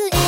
僕へ